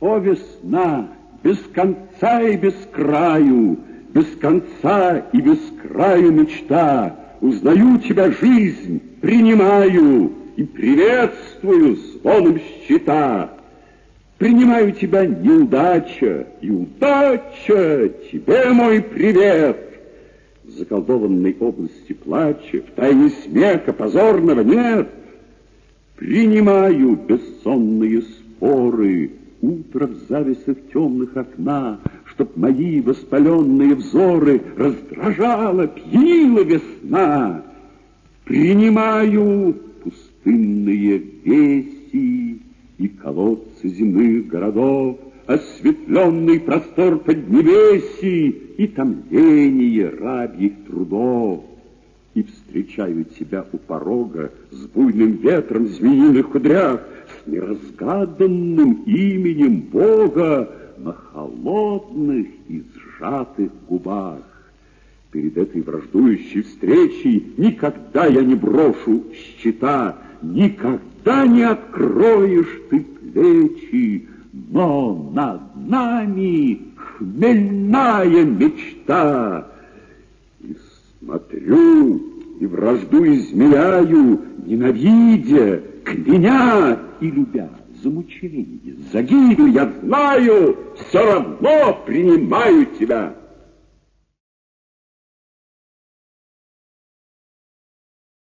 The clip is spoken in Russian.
О, весна, без конца и без краю, без конца и без краю мечта, узнаю тебя, жизнь, принимаю и приветствую звоном щита. Принимаю тебя, неудача, и удача, тебе мой привет. В заколдованной области плача, в тайне смеха позорного нет. Принимаю бессонные споры, утро в завесах темных окна, Чтоб мои воспаленные взоры раздражала, пьянила весна. Принимаю пустынные веси и колодцы земных городов, Осветленный простор поднебесий и томление рабьих трудов. И встречаю тебя у порога с буйным ветром змеиных кудрях, неразгаданным именем Бога, на холодных и сжатых губах. Перед этой враждующей встречей никогда я не брошу щита, никогда не откроешь ты плечи, но над нами хмельная мечта. И смотрю, и вражду измеряю, ненавидя, кляня и любя за мучение, за гибель, я знаю, все равно принимаю тебя.